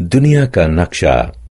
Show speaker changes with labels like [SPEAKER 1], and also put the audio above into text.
[SPEAKER 1] दुनिया का नक्शा